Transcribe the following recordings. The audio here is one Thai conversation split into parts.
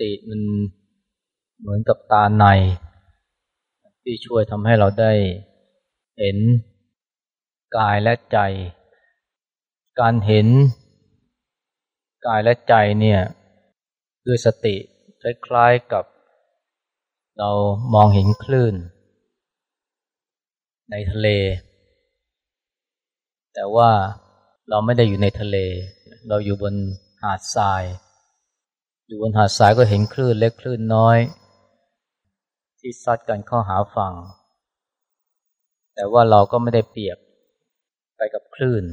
สติมันเหมือนกับตาใน ที่ช่วยทำให้เราได้เห็นกายและใจ การเห็นกายและใจเนี่ยด้วยสติคล้ายๆกับ เรามองเห็นคลื่น ในทะเล แต่ว่าเราไม่ได้อยู่ในทะเล เราอยู่บนหาดทราย อยู่บนหาดทรายก็เห็นคลื่นเล็กคลื่นน้อย ที่ซัดกันเข้าหาฝั่ง แต่ว่าเราก็ไม่ได้เปียกไปกับคลื่น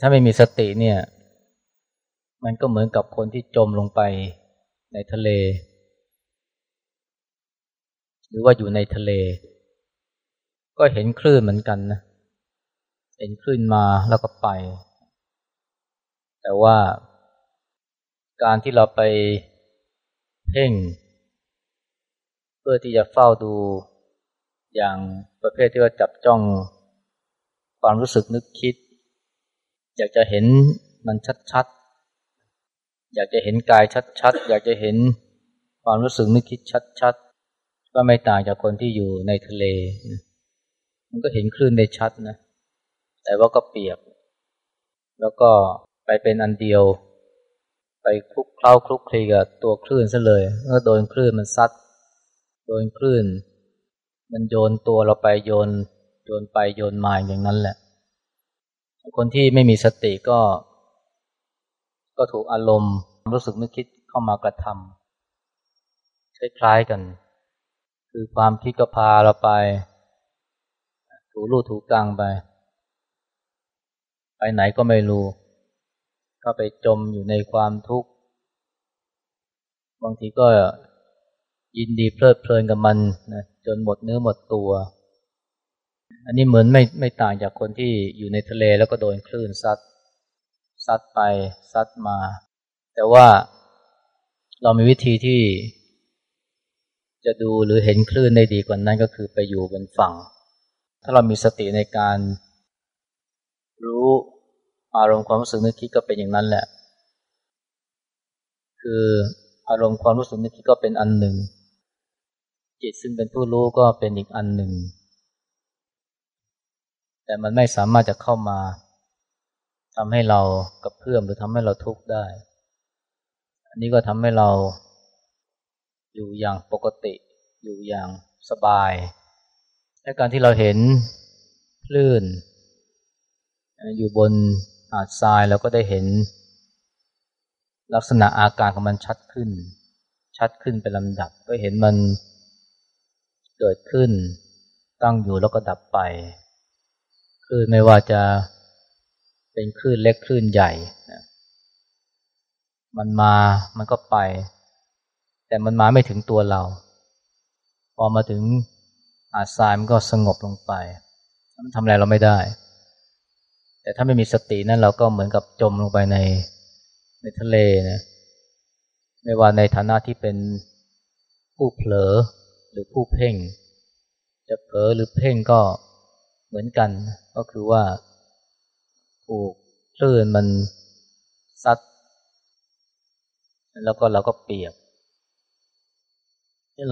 ถ้าไม่มีสติเนี่ย มันก็เหมือนกับคนที่จมลงไปในทะเล หรือว่าอยู่ในทะเล ก็เห็นคลื่นเหมือนกันนะเห็นคลื่นมาแล้วก็ไป แต่ว่า การที่เราไปเพ่ง เพื่อที่จะเฝ้าดูอย่างประเภทที่ว่าจับจ้องความรู้สึกนึกคิด อยากจะเห็นมันชัดๆ อยากจะเห็นกายชัดๆ อยากจะเห็นความรู้สึกนึกคิดชัดๆ ก็ไม่ต่างจากคนที่อยู่ในทะเล มันก็เห็นคลื่นได้ชัดนะ แต่ว่าก็เปียก แล้วก็ไปเป็นอันเดียว ไปคลุกเคล้าคลุกคลีกับตัวคลื่นซะเลยเมื่อโดนคลื่นมันซัด โดนคลื่น มันโยนตัวเราไปโยน โยนไปโยนมาอย่างนั้นแหละ คนที่ไม่มีสติก็ ก็ถูกอารมณ์รู้สึกนึกคิดเข้ามากระทำคล้ายๆกัน คือความคิดก็พาเราไป ถูรูถูกลางไป ไปไหนก็ไม่รู้ เข้าไปจมอยู่ในความทุกข์ บางทีก็ยินดีเพลิดเพลินกับมันนะจนหมดเนื้อหมดตัว อันนี้เหมือนไม่ไม่ต่างจากคนที่อยู่ในทะเลแล้วก็โดนคลื่นซัดซัดไปซัดมา แต่ว่าเรามีวิธีที่ จะดูหรือเห็นคลื่นได้ดีกว่านั้นก็คือไปอยู่บนฝั่ง ถ้าเรามีสติในการรู้ อารมณ์ความรู้สึกนึกคิดก็เป็นอย่างนั้นแหละ คืออารมณ์ความรู้สึกนึกคิดก็เป็นอันหนึ่ง จิตซึ่งเป็นผู้รู้ก็เป็นอีกอันหนึ่ง แต่มันไม่สามารถจะเข้ามาทำให้เรากับเพื่อมหรือทำให้เราทุกข์ได้ อันนี้ก็ทำให้เราอยู่อย่างปกติ อยู่อย่างสบาย และการที่เราเห็นคลื่น อยู่บนาดทรายเราก็ได้เห็น ลักษณะอาการของมันชัดขึ้น ชัดขึ้นเป็นลำดับก็เห็นมันเกิดขึ้น ตั้งอยู่แล้วก็ดับไปคลื่นไม่ว่าจะเป็นคลื่นเล็กคลื่นใหญ่ มันมามันก็ไป แต่มันมาไม่ถึงตัวเรา พอมาถึงอาทรายมันก็สงบลงไป มันทำอะไรเราไม่ได้ แต่ถ้าไม่มีสตินั้นเราก็เหมือนกับจมลงไปในในทะเลนะไม่ว่าในฐานะที่เป็นผู้เผลอหรือผู้เพ่ง จะเผลอหรือเพ่งก็เหมือนกัน ก็คือว่าถูกคลื่นมันซัด แล้วก็เราก็เปียก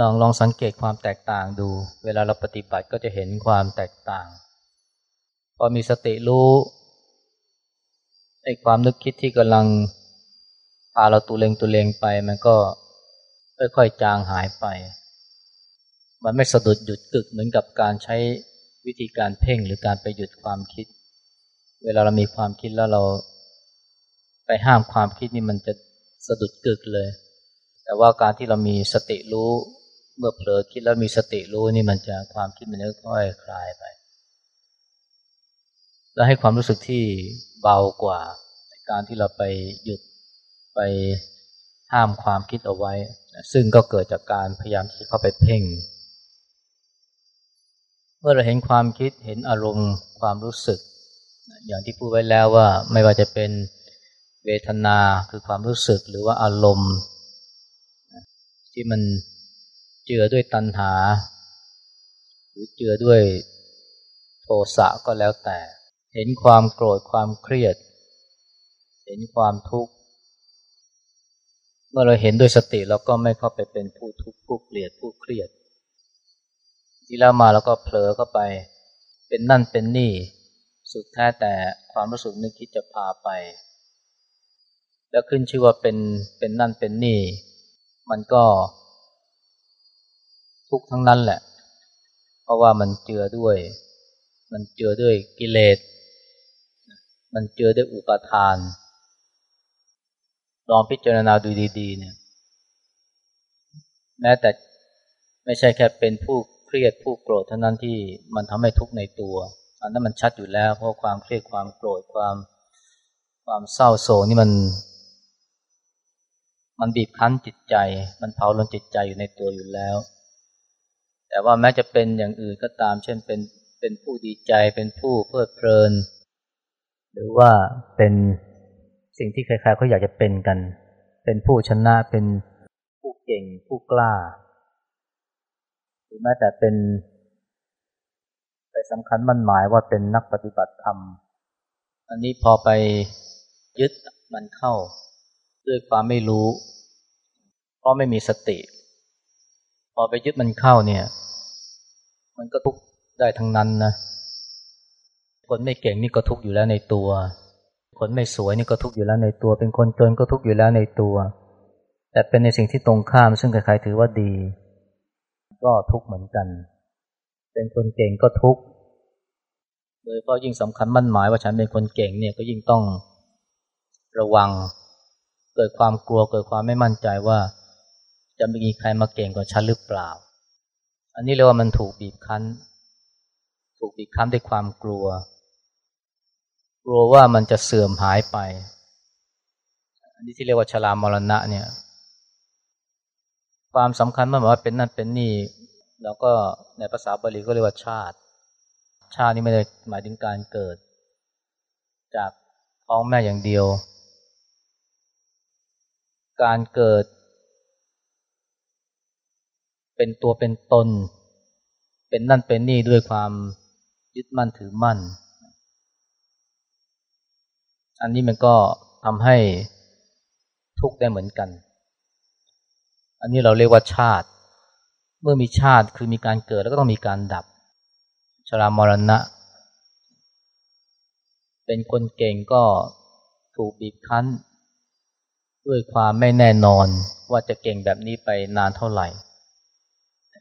ลองลองสังเกตความแตกต่างดู เวลาเราปฏิบัติก็จะเห็นความแตกต่าง พอมีสติรู้ ไอ้ความนึกคิดที่กำลังพาเราตูเลงตูเลงไป มันก็ค่อยๆจางหายไป มันไม่สะดุดหยุดกึกเหมือนกับการใช้วิธีการเพ่งหรือการไปหยุดความคิด เวลาเรามีความคิดแล้วเราไปห้ามความคิดนี่มันจะสะดุดกึกเลย แต่ว่าการที่เรามีสติรู้ เมื่อเผลอคิดแล้วมีสติรู้นี่มันจะความคิดมันจะค่อยคลายไป แล้วให้ความรู้สึกที่เบากว่า การที่เราไปหยุดไปห้ามความคิดเอาไว้ ซึ่งก็เกิดจากการพยายามที่เข้าไปเพ่ง เมื่อเราเห็นความคิดเห็นอารมณ์ความรู้สึก อย่างที่พูดไว้แล้วว่าไม่ว่าจะเป็นเวทนาคือความรู้สึกหรือว่าอารมณ์ ที่มันเจือด้วยตัณหา หรือเจือด้วยโทสะก็แล้วแต่ เห็นความโกรธความเครียด เห็นความทุกข์ เมื่อเราเห็นด้วยสติเราก็ไม่เข้าไปเป็นผู้ทุกข์ผู้เกลียดผู้เครียด ที่แล้วมาแล้วก็เผลอเข้าไป เป็นนั่นเป็นนี่ สุดแท้แต่ความรู้สึกนึกคิดจะพาไป แล้วขึ้นชื่อว่าเป็นเป็นนั่นเป็นนี่ มันก็ ทุกทั้งนั้นแหละ เพราะว่ามันเจือด้วยมันเจือด้วยกิเลส มันเจือด้วยอุปทาน ลองพิจารณาดูดี ๆ เนี่ย แม้แต่ไม่ใช่แค่เป็นผู้เครียดผู้โกรธเท่านั้นที่มันทำให้ทุกข์ในตัว อันนั้นมันชัดอยู่แล้วเพราะความเครียดความโกรธความความเศร้าโศกนี่มัน มันบีบคั้นจิตใจ มันเผาลนจิตใจอยู่ในตัวอยู่แล้ว แต่ว่าแม้จะเป็นอย่างอื่นก็ตาม เช่นเป็นเป็นผู้ดีใจเป็นผู้เพลิดเพลิน หรือว่าเป็นสิ่งที่ใครๆเขาอยากจะเป็นกัน เป็นผู้ชนะเป็นผู้เก่งผู้กล้า หรือแม้แต่เป็นไปสำคัญมั่นหมายว่าเป็นนักปฏิบัติธรรม อันนี้พอไปยึดมันเข้า ด้วยความไม่รู้ เพราะไม่มีสติ พอไปยึดมันเข้าเนี่ย มันก็ทุกได้ทั้งนั้นนะ คนไม่เก่งนี่ก็ทุกข์อยู่แล้วในตัว คนไม่สวยนี่ก็ทุกข์อยู่แล้วในตัว เป็นคนจนก็ทุกข์อยู่แล้วในตัว แต่เป็นในสิ่งที่ตรงข้ามซึ่งใครๆถือว่าดี ก็ทุกข์เหมือนกัน เป็นคนเก่งก็ทุกข์โดยก็ยิ่งสำคัญมั่นหมายว่าฉันเป็นคนเก่งเนี่ยก็ยิ่งต้องระวัง เกิดความกลัวเกิดความไม่มั่นใจว่า จะมีใครมาเก่งกว่าฉันหรือเปล่า อันนี้เรียกว่ามันถูกบีบคั้น ถูกบีบคั้นด้วยความกลัว กลัวว่ามันจะเสื่อมหายไป อันนี้ที่เรียกว่าชรามรณะเนี่ย ความสำคัญมันหมายว่าเป็นนั่นเป็นนี่ แล้วก็ในภาษาบาลีก็เรียกว่าชาติ ชาตินี้ไม่ได้หมายถึงการเกิด จากท้องแม่อย่างเดียว การเกิด เป็นตัวเป็นตน เป็นนั่นเป็นนี่ด้วยความยึดมั่นถือมั่น อันนี้มันก็ทำให้ทุกข์ได้เหมือนกัน อันนี้เราเรียกว่าชาติ เมื่อมีชาติคือมีการเกิดแล้วก็ต้องมีการดับ ชรามรณะ เป็นคนเก่งก็ถูกบีบคั้น ด้วยความไม่แน่นอนว่าจะเก่งแบบนี้ไปนานเท่าไหร่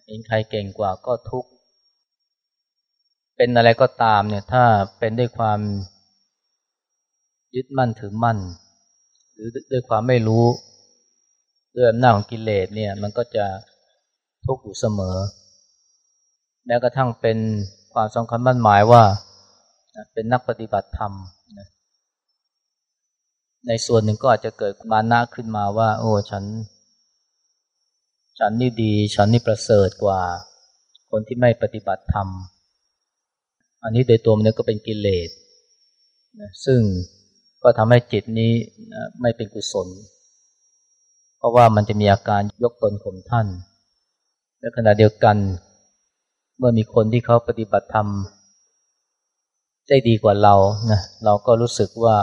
เห็นใครเก่งกว่าก็ทุกข์ เป็นอะไรก็ตามเนี่ยถ้าเป็นด้วยความ ยึดมั่นถือมั่น หรือด้วยความไม่รู้ด้วยอำนาจของกิเลสเนี่ยมันก็จะทุกข์อยู่เสมอ แม้กระทั่งเป็นความสำคัญมั่นหมายว่าเป็นนักปฏิบัติธรรมในส่วนหนึ่งก็อาจจะเกิดมานะขึ้นมาว่า โอ้ฉัน ฉันนี่ดี ฉันนี่ประเสริฐกว่า คนที่ไม่ปฏิบัติธรรม อันนี้โดยตัวมันก็เป็นกิเลสซึ่ง ก็ทำให้จิตนี้ไม่เป็นกุศล เพราะว่ามันจะมีอาการยกตนข่มท่านในขณะเดียวกัน เมื่อมีคนที่เขาปฏิบัติธรรมได้ดีกว่าเรานะเราก็รู้สึกว่า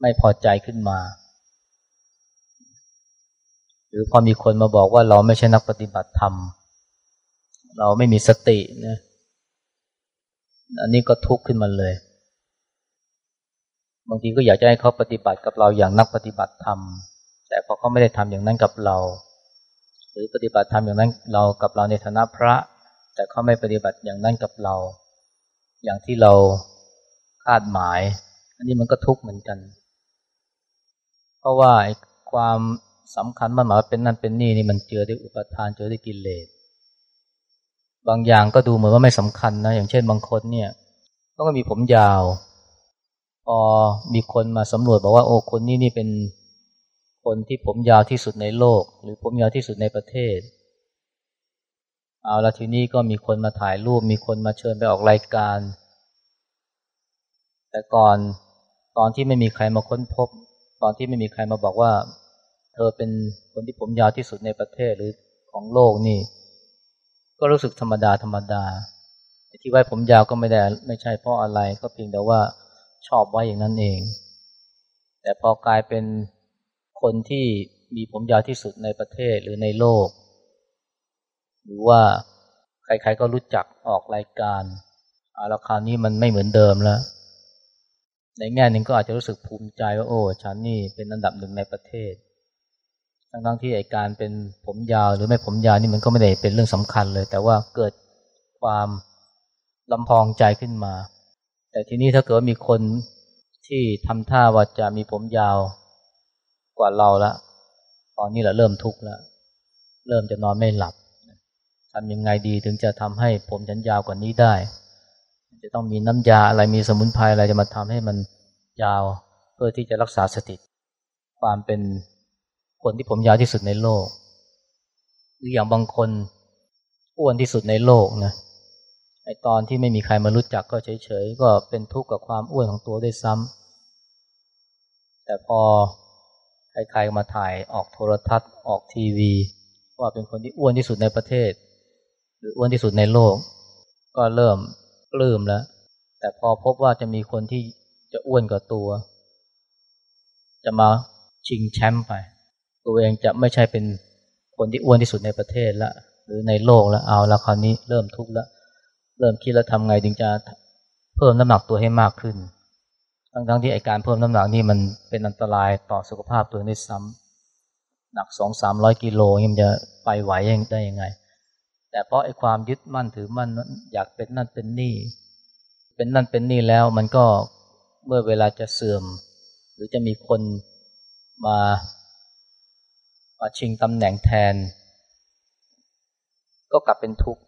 ไม่พอใจขึ้นมา หรือพอมีคนมาบอกว่าเราไม่ใช่นักปฏิบัติธรรม เราไม่มีสตินะอันนี้ก็ทุกข์ขึ้นมาเลย บางทีก็อยากจะให้เขาปฏิบัติกับเราอย่างนักปฏิบัติธรรม แต่พอเขาไม่ได้ทำอย่างนั้นกับเรา หรือปฏิบัติธรรมอย่างนั้นเรากับเราในฐานะพระ แต่เขาไม่ปฏิบัติอย่างนั้นกับเรา อย่างที่เราคาดหมาย อันนี้มันก็ทุกข์เหมือนกัน เพราะว่าความสำคัญมันหมายว่าเป็นนั่นเป็นนี่นี่มันเจอด้วยอุปทานเจอด้วยกิเลส บางอย่างก็ดูเหมือนว่าไม่สำคัญนะ อย่างเช่นบางคนเนี่ยก็มีผมยาว พอมีคนมาสำรวจบอกว่าโอ้คนนี้นี่เป็นคนที่ผมยาวที่สุดในโลก หรือผมยาวที่สุดในประเทศ เอาละทีนี้ก็มีคนมาถ่ายรูป มีคนมาเชิญไปออกรายการ แต่ก่อนตอนที่ไม่มีใครมาค้นพบ ตอนที่ไม่มีใครมาบอกว่า เธอเป็นคนที่ผมยาวที่สุดในประเทศหรือของโลกนี่ ก็รู้สึกธรรมดาธรรมดาที่ไว้ผมยาวก็ไม่ได้ ไม่ใช่เพราะอะไรก็เพียงแต่ว่า ชอบไว้อย่างนั้นเอง แต่พอกลายเป็นคนที่มีผมยาวที่สุดในประเทศหรือในโลก หรือว่าใครๆก็รู้จักออกรายการอาราคานี้มันไม่เหมือนเดิมแล้ว ในแง่หนึ่งก็อาจจะรู้สึกภูมิใจว่าโอ้ฉันนี่เป็นอันดับหนึ่งในประเทศ ทั้งๆที่ไอการเป็นผมยาวหรือไม่ผมยาวนี่มันก็ไม่ได้เป็นเรื่องสำคัญเลย แต่ว่าเกิดความลำพองใจขึ้นมา แต่ทีนี้ถ้าเกิดมีคนที่ทำท่าว่าจะมีผมยาวกว่าเราละตอนนี้แหละเริ่มทุกข์แล้ว เริ่มจะนอนไม่หลับทำยังไงดีถึงจะทำให้ผมฉันยาวกว่านี้ได้ จะต้องมีน้ำยาอะไรมีสมุนไพรอะไรจะมาทำให้มันยาวเพื่อที่จะรักษาสติ ความเป็นคนที่ผมยาวที่สุดในโลก หรืออย่างบางคนอ้วนที่สุดในโลกนะ ไอตอนที่ไม่มีใครมารู้จักก็เฉยๆ ก็เป็นทุกข์กับความอ้วนของตัวได้ซ้ำแต่พอใครๆมาถ่ายออกโทรทัศน์ออกทีวี ว่าเป็นคนที่อ้วนที่สุดในประเทศ หรืออ้วนที่สุดในโลก ก็เริ่มปลื้มแล้ว แต่พอพบว่าจะมีคนที่จะอ้วนกว่าตัว จะมาชิงแชมป์ไป ตัวเองจะไม่ใช่เป็นคนที่อ้วนที่สุดในประเทศละหรือในโลกแล้วเอาแล้วคราวนี้เริ่มทุกข์แล้ว เริ่มคิดแล้วทำไงถึงจะเพิ่มน้ำหนักตัวให้มากขึ้น ทั้งๆที่ไอการเพิ่มน้ำหนักนี่มันเป็นอันตรายต่อสุขภาพตัวนี้ซ้ำหนักสองสามร้อยกิโลยังจะไปไหวยังได้ยังไง แต่เพราะไอความยึดมั่นถือมั่นอยากเป็นนั่นเป็นนี่ เป็นนั่นเป็นนี่แล้วมันก็เมื่อเวลาจะเสื่อม หรือจะมีคนมามาชิงตำแหน่งแทน ก็กลับเป็นทุกข์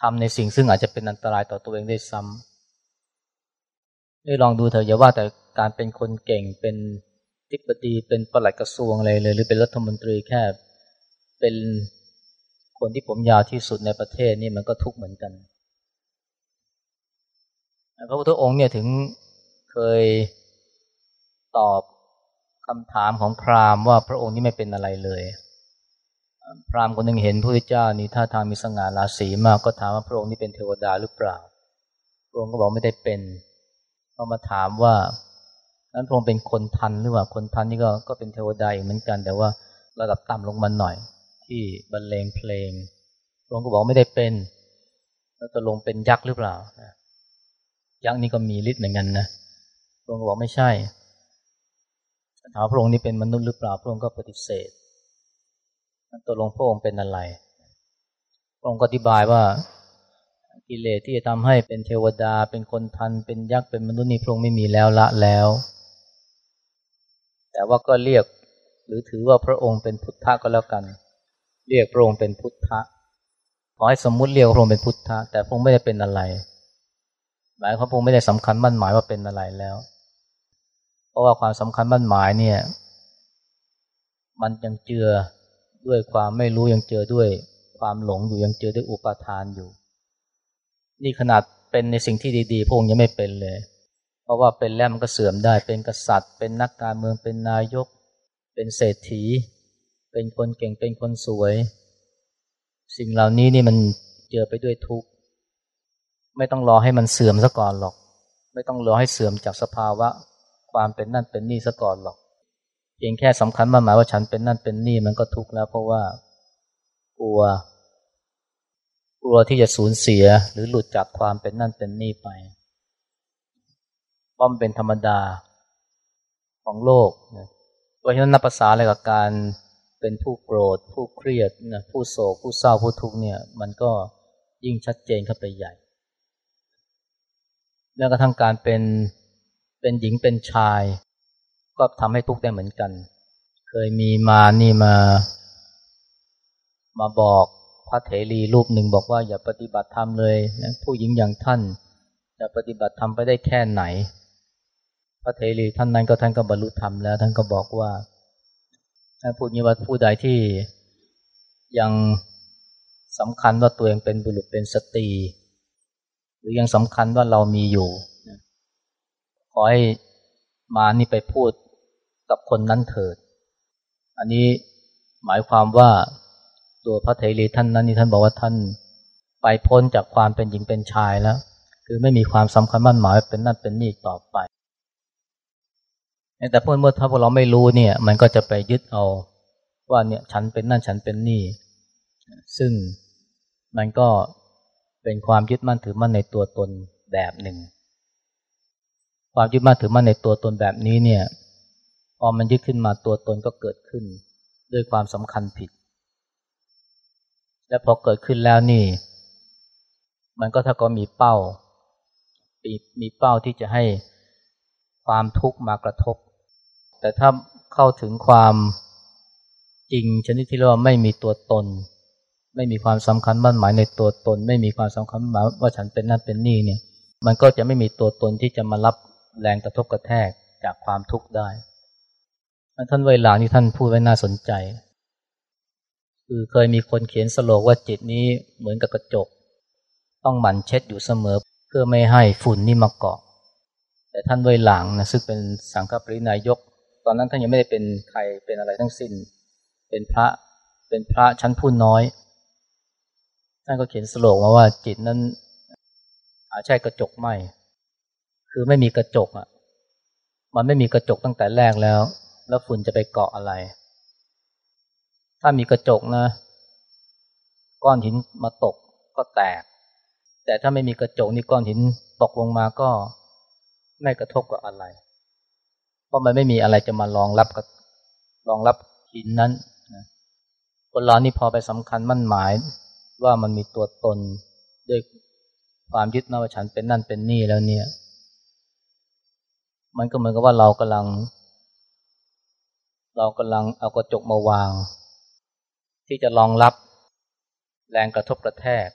ทำในสิ่งซึ่งอาจจะเป็นอันตรายต่อตัวเองได้ซ้ำได้ลองดูเถอะอย่าว่าแต่การเป็นคนเก่งเป็นทิบดีเป็นปลัดกระทรวงอะไรเลยหรือเป็นรัฐมนตรีแค่ เป็นคนที่ผมยาวที่สุดในประเทศนี่มันก็ทุกข์เหมือนกันพระพุทธองค์เนี่ยถึงเคยตอบคำถามของพราหมณ์ว่าพระองค์นี่ไม่เป็นอะไรเลย พราหมณ์คนหนึ่งเห็นพระพุทธเจ้านี่ท่าทางมีสง่าราศีมากก็ถามว่าพระองค์นี่เป็นเทวดาหรือเปล่า พระองค์ก็บอกไม่ได้เป็นเขามาถามว่านั้นพระองค์เป็นคนทันหรือว่าคนทันนี่ก็ก็เป็นเทวดาอีกเหมือนกัน แต่ว่าระดับต่ำลงมาหน่อย ที่บรรเลงเพลง พระองค์ก็บอกไม่ได้เป็น แล้วจะลงเป็นยักษ์หรือเปล่ายักษ์นี่ก็มีฤทธิ์เหมือนกันนะพระองค์ก็บอกไม่ใช่ถามพระองค์นี่เป็นมนุษย์หรือเปล่า พระองค์ก็ปฏิเสธ ตัวหลวงพ่อองค์เป็นอะไรพระองค์ก็อธิบายว่ากิเลสที่จะทำให้เป็นเทวดา เป็นคนทัน เป็นยักษ์ เป็นมนุษย์นี่พระองค์ไม่มีแล้วละแล้ว แต่ว่าก็เรียกหรือถือว่าพระองค์เป็นพุทธะก็แล้วกัน เรียกพระองค์เป็นพุทธะขอให้สมมุติเรียกพระองค์เป็นพุทธะแต่พระองค์ไม่ได้เป็นอะไรหมายความพระองค์ไม่ได้สำคัญมั่นหมายว่าเป็นอะไรแล้ว เพราะว่าความสำคัญมั่นหมายเนี่ย มันยังเจือ ด้วยความไม่รู้ยังเจอด้วยความหลงอยู่ยังเจอด้วยอุปาทานอยู่ นี่ขนาดเป็นในสิ่งที่ดีๆพวกยังไม่เป็นเลย เพราะว่าเป็นแล้วมันก็เสื่อมได้เป็นกษัตริย์ เป็นนักการเมืองเป็นนายก เป็นเศรษฐี เป็นคนเก่งเป็นคนสวย สิ่งเหล่านี้นี่มันเจอไปด้วยทุกข์ไม่ต้องรอให้มันเสื่อมซะก่อนหรอก ไม่ต้องรอให้เสื่อมจากสภาวะ ความเป็นนั่นเป็นนี่ซะก่อนหรอก พียงแค่สำคัญมาหมายว่าฉันเป็นนั่นเป็นนี่มันก็ทุกข์แล้ว เพราะว่ากลัว กลัวที่จะสูญเสียหรือหลุดจากความเป็นนั่นเป็นนี่ไปป้อมเป็นธรรมดาของโลกนะเพราะฉะนั้นนับภาษาอะไรกับการเป็นผู้โกรธ ผู้เครียดนะผู้โศกผู้เศร้าผู้ทุกข์เนี่ย มันก็ยิ่งชัดเจนเข้าไปใหญ่แม้วกระทั่งการเป็นเป็นหญิงเป็นชาย ก็ทำให้ทุกข์ได้เหมือนกัน เคยมีมานี่มา มาบอกพระเถรีรูปหนึ่งบอกว่าอย่าปฏิบัติธรรมเลยนะผู้หญิงอย่างท่านจะปฏิบัติธรรมไปได้แค่ไหน พระเถรีท่านนั้นก็ท่านก็บรรลุธรรมแล้ว ท่านก็บอกว่าท่าพูดนี้ว่าผู้ใดที่ยังสำคัญว่าตัวเองเป็นบุรุษเป็นสตรี หรือยังสำคัญว่าเรามีอยู่ขอให้มานี่ไปพูด กับคนนั้นเถิด อันนี้หมายความว่าตัวพระเทรีท่านนั้นนี่ท่านบอกว่าท่านไปพ้นจากความเป็นหญิงเป็นชายแล้ว คือไม่มีความสำคัญมั่นหมายเป็นนั่นเป็นนี่ต่อไป แต่เมื่อเมื่อถ้าพวกเราไม่รู้เนี่ย มันก็จะไปยึดเอาว่าเนี่ยฉันเป็นนั่นฉันเป็นนี่ ซึ่งมันก็เป็นความยึดมั่นถือมั่นในตัวตนแบบหนึ่ง ความยึดมั่นถือมั่นในตัวตนแบบนี้เนี่ย พอมันยึดขึ้นมาตัวตนก็เกิดขึ้น ด้วยความสำคัญผิด และพอเกิดขึ้นแล้วนี่ มันก็ถ้าก็มีเป้ามีมีเป้าที่จะให้ความทุกข์มากระทบ แต่ถ้าเข้าถึงความจริงชนิดที่เรียกว่าไม่มีตัวตน ไม่มีความสำคัญมั่นหมายในตัวตน ไม่มีความสำคัญหมายว่าฉันเป็นนั่นเป็นนี่เนี่ย มันก็จะไม่มีตัวตนที่จะมารับแรงกระทบกระแทกจากความทุกข์ได้ ท่านเวลานี่ท่านพูดไว้น่าสนใจ คือเคยมีคนเขียนสโลกว่าจิตนี้เหมือนกับกระจก ต้องหมั่นเช็ดอยู่เสมอ เพื่อไม่ให้ฝุ่นนี่มาเกาะ แต่ท่านเวหลังนะซึ่งเป็นสังฆปรินายก ตอนนั้นท่านยังไม่ได้เป็นใครเป็นอะไรทั้งสิ้น เป็นพระเป็นพระชั้นผู้น้อย ท่านก็เขียนสโลกมาว่าจิตนั้นอาใช่กระจกไม่ คือไม่มีกระจกอะ มันไม่มีกระจกตั้งแต่แรกแล้ว แล้วฝุ่นจะไปเกาะอะไร ถ้ามีกระจกนะ ก้อนหินมาตกก็แตก แต่ถ้าไม่มีกระจกนี่ก้อนหินตกลงมาก็ไม่กระทบกับอะไร เพราะมันไม่มีอะไรจะมารองรับกับรองรับหินนั้นคนเรานี่พอไปสำคัญมั่นหมายว่ามันมีตัวตนด้วยความยึดมั่นว่าฉันเป็นนั่นเป็นนี่แล้วเนี่ย มันก็เหมือนกับว่าเรากำลัง เรากำลังเอากระจกมาวาง ที่จะรองรับแรงกระทบกระแทก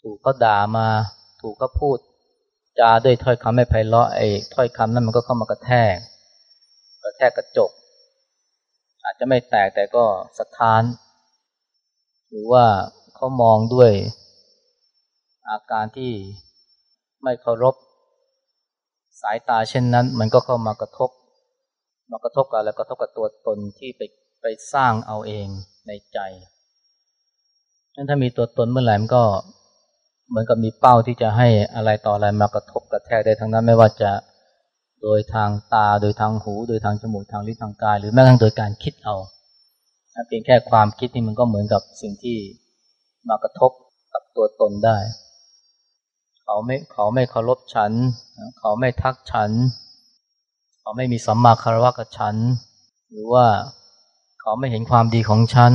ถูกก็ด่ามา ถูกก็พูด จาด้วยถ้อยคำไม่ไพเราะไอ้ถ้อยคำนั้นมันก็เข้ามากระแทก กระแทกกระจก อาจจะไม่แตกแต่ก็สะท้าน หรือว่าเขามองด้วย อาการที่ไม่เคารพ สายตาเช่นนั้น มันก็เข้ามากระทบ มากระทบกับแล้วกระทบกับตัวตนที่ไปไปสร้างเอาเองในใจนั้นถ้ามีตัวตนเมื่อไหร่มันก็เหมือนกับมีเป้าที่จะให้อะไรต่ออะไรมากระทบกระแทกได้ทั้งนั้นไม่ว่าจะโดยทางตาโดยทางหู โดยทางจมูกทางลิ้นทางกาย หรือแม้กระทั่งโดยการคิดเอาเพียงแค่ความคิดนี่มันก็เหมือนกับสิ่งที่มากระทบกับตัวตนได้ เขาไม่เขาไม่เคารพฉัน เขาไม่ทักฉัน เขาไม่มีสัมมาคารวะกับฉัน หรือว่าเขาไม่เห็นความดีของฉัน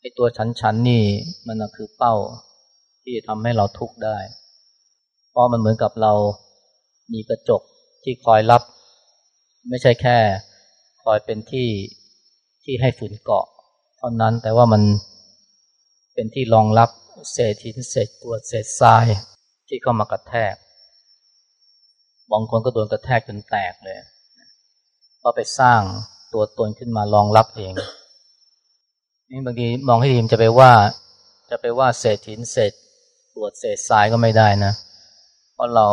ไอตัวฉันฉันนี่มันคือเป้าที่จะทำให้เราทุกข์ได้ เพราะมันเหมือนกับเรามีกระจกที่คอยรับ ไม่ใช่แค่คอยเป็นที่ที่ให้ฝุ่นเกาะ เท่านั้นแต่ว่ามันเป็นที่รองรับเศษหินเศษกรวดเศษทรายที่เข้ามากระแทก บางคนก็โดนกระแทกจนแตกเลยเพราะไปสร้างตัวตนขึ้นมารองรับเองนี่บางทีมองให้ดีมจะไปว่า จะไปว่าเศษหินเศษตรวจเศษทรายก็ไม่ได้นะ เพราะเรา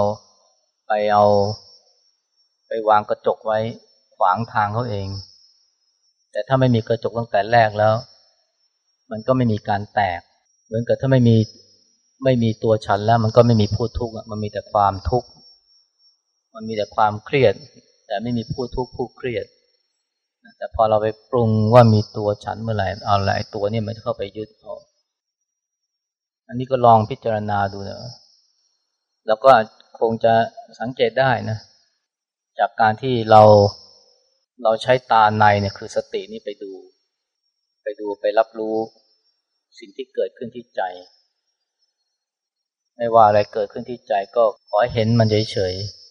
ไปเอา ไปวางกระจกไว้ขวางทางเขาเอง แต่ถ้าไม่มีกระจกตั้งแต่แรกแล้ว มันก็ไม่มีการแตก เหมือนกับถ้าไม่มีไม่มีตัวฉันแล้ว มันก็ไม่มีผู้ทุกข์มันมีแต่ความทุกข์ มันมีแต่ความเครียด แต่ไม่มีผู้ทุกข์ผู้เครียด แต่พอเราไปปรุงว่ามีตัวฉันเมื่อไหร่เอาอะไรตัวนี้มันเข้าไปยึดเอาอันนี้ก็ลองพิจารณาดูนะแล้วก็คงจะสังเกตได้นะ จากการที่เราเราใช้ตาในเนี่ยคือสตินี่ไปดู ไปดูไปรับรู้สิ่งที่เกิดขึ้นที่ใจ ไม่ว่าอะไรเกิดขึ้นที่ใจก็ขอให้เห็นมันเฉยๆ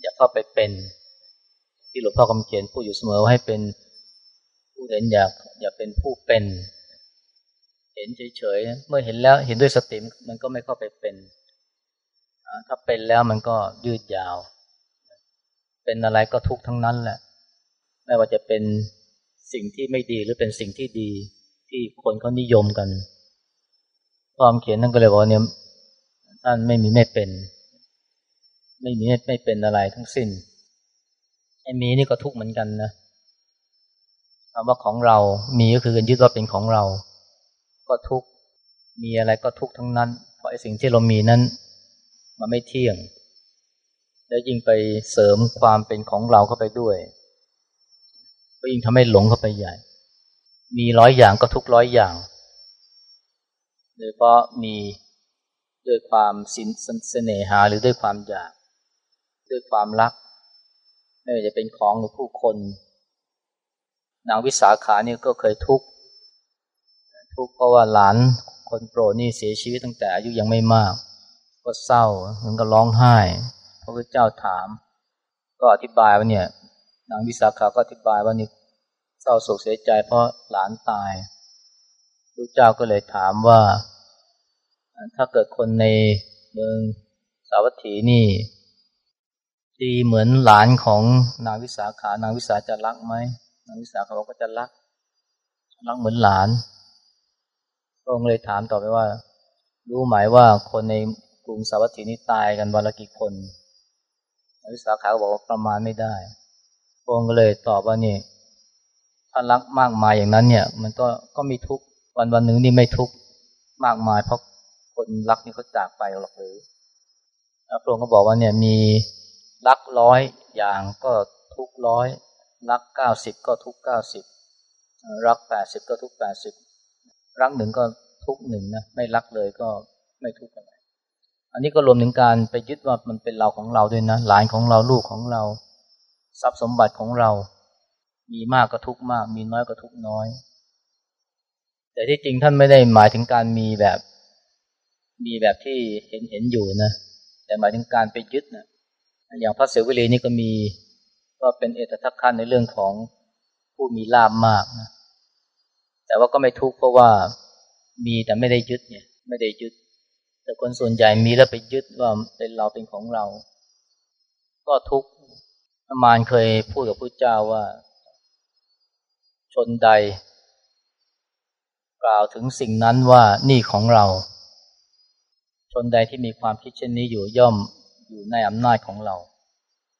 อย่าเข้าไปเป็น ที่หลวงพ่อคำเขียนพูดอยู่เสมอว่าให้เป็นผู้เห็นอย่าอย่าเป็นผู้เป็น เห็นเฉยๆเมื่อเห็นแล้วเห็นด้วยสติมันก็ไม่เข้าไปเป็นถ้าเป็นแล้วมันก็ยืดยาว เป็นอะไรก็ทุกทั้งนั้นแหละ ไม่ว่าจะเป็นสิ่งที่ไม่ดีหรือเป็นสิ่งที่ดีที่คนเขานิยมกัน ความเขียนนั่นก็เลยบอกเนี่ยท่านไม่มีไม่เป็น ไม่มีไม่เป็นอะไรทั้งสิ้นไอ้มีนี่ก็ทุกข์เหมือนกันนะคำว่าของเรา มีก็คือยึดว่าเป็นของเรา ก็ทุกข์ มีอะไรก็ทุกข์ทั้งนั้น เพราะไอ้สิ่งที่เรามีนั้น มันไม่เที่ยง แล้วยิ่งไปเสริมความเป็นของเราเข้าไปด้วย ก็ยิ่งทำให้หลงเข้าไปใหญ่ มีร้อยอย่างก็ทุกร้อยอย่าง โดยเพราะมีด้วยความสินเสน่หาหรือด้วยความอยาก ด้วยความรัก ไม่ว่าจะเป็นของหรือผู้คน นางวิสาขานี่ก็เคยทุกข์ทุกข์เพราะว่าหลานคนโปรดนี่เสียชีวิตตั้งแต่อายุยังไม่มาก ก็เศร้ามันก็ร้องไห้พระพุทธเจ้าถาม ก็อธิบายว่าเนี่ยนางวิสาขาก็อธิบายว่านี่เศร้าโศกเสียใจเพราะหลานตายพระเจ้าก็เลยถามว่า ถ้าเกิดคนในเมืองสาวัตถีนี่ ดีเหมือนหลานของนางวิสาขานางวิสาจะรักไหมนางวิสาขาบอกก็จะรัก รักเหมือนหลานพระองค์เลยถามต่อไปว่า รู้ไหมว่าคนในกรุงสาวัตถีนี่ตายกันวันละกี่คนนางวิสาขาบอกว่าประมาณไม่ได้พระองค์ก็เลยตอบว่านี่ถ้ารักมากมายอย่างนั้นเนี่ย มันก็ก็มีทุกวันวันหนึ่งนี่ไม่ทุกมากมายเพราะคนรักนี่เขาจากไปหรอกหรือพระองค์ก็บอกว่าเนี่ยมี รักร้อยอย่างก็ทุกร้อยรักเก้าสิบก็ทุกเก้าสิบรักแปดสิบก็ทุกแปดสิบรักหนึ่งก็ทุกหนึ่งนะไม่รักเลยก็ไม่ทุกอะไรอันนี้ก็รวมถึงการไปยึดว่ามันเป็นเราของเราด้วยนะหลานของเราลูกของเรา ทรัพย์สมบัติของเรา มีมากก็ทุกมาก มีน้อยก็ทุกน้อย แต่ที่จริงท่านไม่ได้หมายถึงการมีแบบ มีแบบที่เห็นเห็นอยู่นะแต่หมายถึงการไปยึดนะ อย่างพระเสวลีนี่ก็มีก็เป็นเอตทัคคันในเรื่องของผู้มีลาบมากนะแต่ว่าก็ไม่ทุกข์เพราะว่ามีแต่ไม่ได้ยึดเนี่ย ไม่ได้ยึด แต่คนส่วนใหญ่มีแล้วไปยึดว่าเป็นเราเป็นของเรา ก็ทุกข์มารเคยพูดกับพระเจ้าว่า ชนใด กล่าวถึงสิ่งนั้นว่านี่ของเรา ชนใดที่มีความคิดเช่นนี้อยู่ย่อม อยู่ในอำนาจของเรา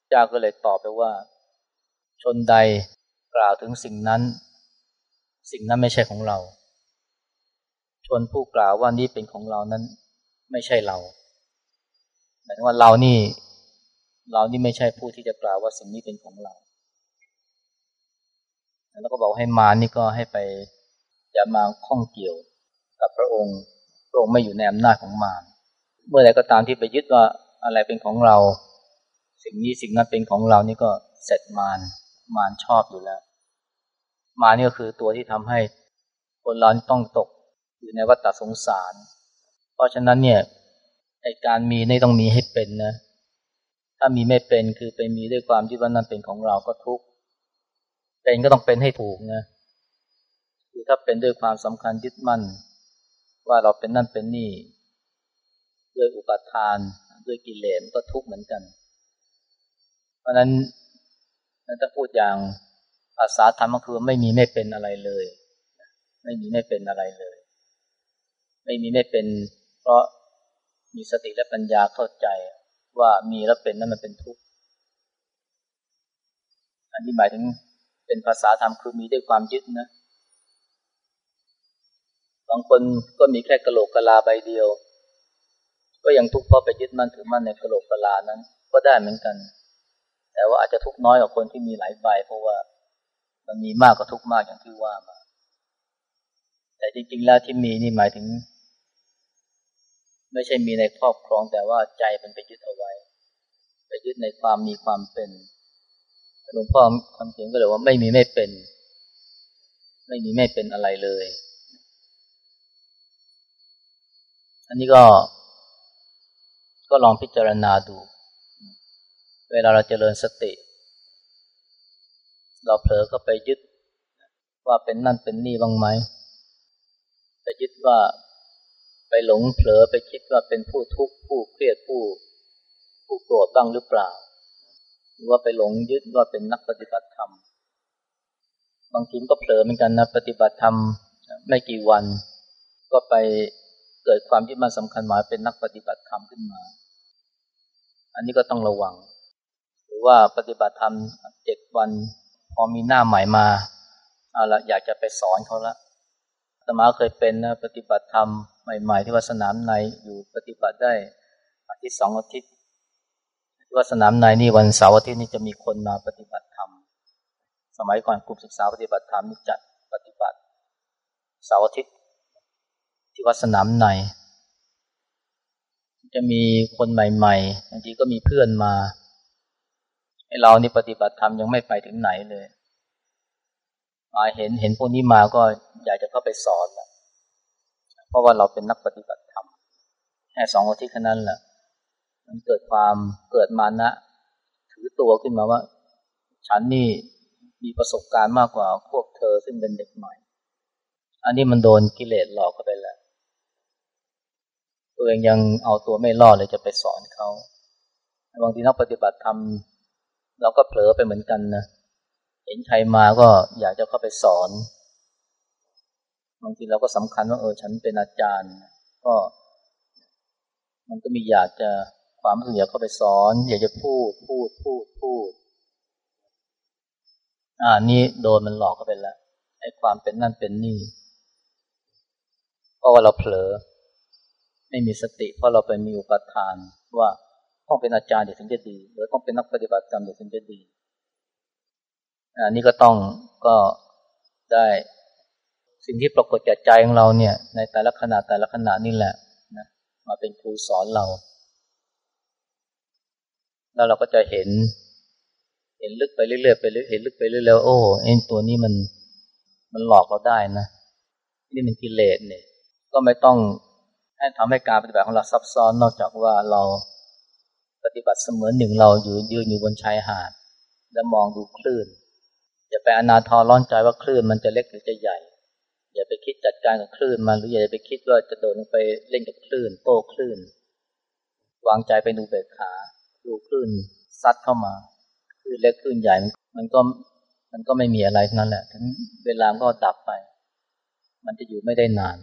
เจ้าก็เลยตอบไปว่า ชนใดกล่าวถึงสิ่งนั้น สิ่งนั้นไม่ใช่ของเรา ชนผู้กล่าวว่านี่เป็นของเรานั้น ไม่ใช่เราหมายว่าเรานี่ เรานี่ไม่ใช่ผู้ที่จะกล่าวว่าสิ่งนี้เป็นของเรา แล้วก็บอกให้มานี่ก็ให้ไปอย่ามาข้องเกี่ยวกับพระองค์พระองค์ไม่อยู่ในอำนาจของมารเมื่อใดก็ตามที่ไปยึดว่า อะไรเป็นของเรา สิ่งนี้สิ่งนั้นเป็นของเรานี่ก็เสร็จมารมารชอบอยู่แล้ว มานี่ก็คือตัวที่ทำให้คนเราต้องตกอยู่ในวัฏสงสาร เพราะฉะนั้นเนี่ยไอการมีนี่ต้องมีให้เป็นนะ ถ้ามีไม่เป็นคือไปมีด้วยความที่ว่านั่นเป็นของเราก็ทุกข์เป็นก็ต้องเป็นให้ถูกนะคือถ้าเป็นด้วยความสำคัญยึดมั่น ว่าเราเป็นนั่นเป็นนี่ด้วยอุปทาน ด้วยกิเลสก็ทุกข์เหมือนกัน เพราะนั้นถ้าพูดอย่างภาษาธรรมก็คือไม่มีไม่เป็นอะไรเลย ไม่มีไม่เป็นอะไรเลย ไม่มีไม่เป็น เพราะมีสติและปัญญาเข้าใจว่ามีแล้วเป็นนั่นมันเป็นทุกข์อันนี้หมายถึงเป็นภาษาธรรมคือมีด้วยความยึดนะบางคนก็มีแค่กระโหลกกะลาใบเดียว ก็ยังทุกข์เพราะไปยึดมั่นถือมั่นในกระโหลกกะลานั้น ก็ได้เหมือนกัน แต่ว่าอาจจะทุกข์น้อยกว่าคนที่มีหลายใบเพราะว่ามันมีมากกว่าทุกข์มากอย่างที่ว่ามา แต่จริง ๆ แล้วที่มีนี่หมายถึง ไม่ใช่มีในครอบครองแต่ว่าใจมันไปยึดเอาไว้ ไปยึดในความมีความเป็นหลวงพ่อคำเขียนก็เลยว่าไม่มีไม่เป็น ไม่มีไม่เป็นอะไรเลย อันนี้ก็ ก็ลองพิจารณาดู เวลาเราเจริญสติ เราเผลอก็ไปยึด ว่าเป็นนั่นเป็นนี่บ้างไหมไปยึดว่าไปหลงเผลอไปคิดว่าเป็นผู้ทุกข์ผู้เครียดผู้ ผู้โกรธบ้างหรือเปล่า หรือว่าไปหลงยึดว่าเป็นนักปฏิบัติธรรม บางทีก็เผลอเหมือนกันนะปฏิบัติธรรมไม่กี่วัน ก็ไป เกิดความที่มันสำคัญหมายเป็นนักปฏิบัติธรรมขึ้นมา อันนี้ก็ต้องระวัง หรือว่าปฏิบัติธรรมเจ็ดวัน พอมีหน้าใหม่มาเอาละอยากจะไปสอนเขาละสมาเคยเป็นนะปฏิบัติธรรมใหม่ ๆ ที่วัดสนามในอยู่ปฏิบัติได้อาทิตย์สองอาทิตย์ว่าสนามในนี่วันเสาร์อาทิตย์นี่จะมีคนมาปฏิบัติธรรมสมัยก่อนกลุ่มศึกษาปฏิบัติธรรมนี่จัดปฏิบัติเสาร์อาทิตย์ ที่วัดสนามใน จะมีคนใหม่ๆบางทีก็มีเพื่อนมา ให้เรานี่ปฏิบัติธรรมยังไม่ไปถึงไหนเลยมาเห็นเห็นพวกนี้มาก็อยากจะเข้าไปสอนแหละเพราะว่าเราเป็นนักปฏิบัติธรรมแค่สองอาทิตย์แค่นั้นแหละมันเกิดความเกิดมานะ ถือตัวขึ้นมาว่า ฉันนี่มีประสบการณ์มากกว่าพวกเธอซึ่งเป็นเด็กใหม่ อันนี้มันโดนกิเลสหลอกเข้าไปแล้ว ตัวเองยังเอาตัวไม่รอดเลยจะไปสอนเขาบางทีนักปฏิบัติธรรมเราก็เผลอไปเหมือนกันนะเห็นใครมาก็อยากจะเข้าไปสอนบางทีเราก็สำคัญว่าเออฉันเป็นอาจารย์ ก็ มันก็มีอยากจะความรู้สึกอยากเข้าไปสอน อยากจะพูดพูดพูดพูด อ่านี่โดนมันหลอกเข้าไปล้วไอ้ความเป็นนั่นเป็นนี่เพราะว่าเราเผลอ ไม่มีสติ เพราะเราไปมีอุปทานว่าต้องเป็นอาจารย์เดี๋ยวถึงจะดี หรือต้องเป็นนักปฏิบัติธรรมเดี๋ยวถึงจะดีอันนี้ก็ต้องก็ได้สิ่งที่ปรากฏแก่ใจของเราเนี่ย ในแต่ละขณะแต่ละขณะนี่แหละนะมาเป็นครูสอนเรา แล้วเราก็จะเห็น เห็นลึกไปเรื่อยๆไปเรื่อยเห็นลึกไปเรื่อยๆโอ้เอ็นตัวนี้มันมันหลอกเราได้นะนี่มันกิเลสเนี่ย ก็ไม่ต้อง ทำให้การปฏิบัติของเราซับซ้อนนอกจากว่าเราปฏิบัติเสมือนหนึ่งเราอยู่ยืนอยู่บนชายหาด แล้วมองดูคลื่น อย่าไปอนาทรร้อนใจว่าคลื่นมันจะเล็กหรือจะใหญ่ อย่าไปคิดจัดการกับคลื่นมันหรืออย่าไปคิดว่าจะโดดลงไปเล่นกับคลื่น โต้คลื่น วางใจไปดูเบิกขา ดูคลื่นซัดเข้ามาคลื่นเล็กคลื่นใหญ่มันก็มันก็ไม่มีอะไรทั้งนั้นแหละ ถึงเวลาก็ดับไป มันจะอยู่ไม่ได้นาน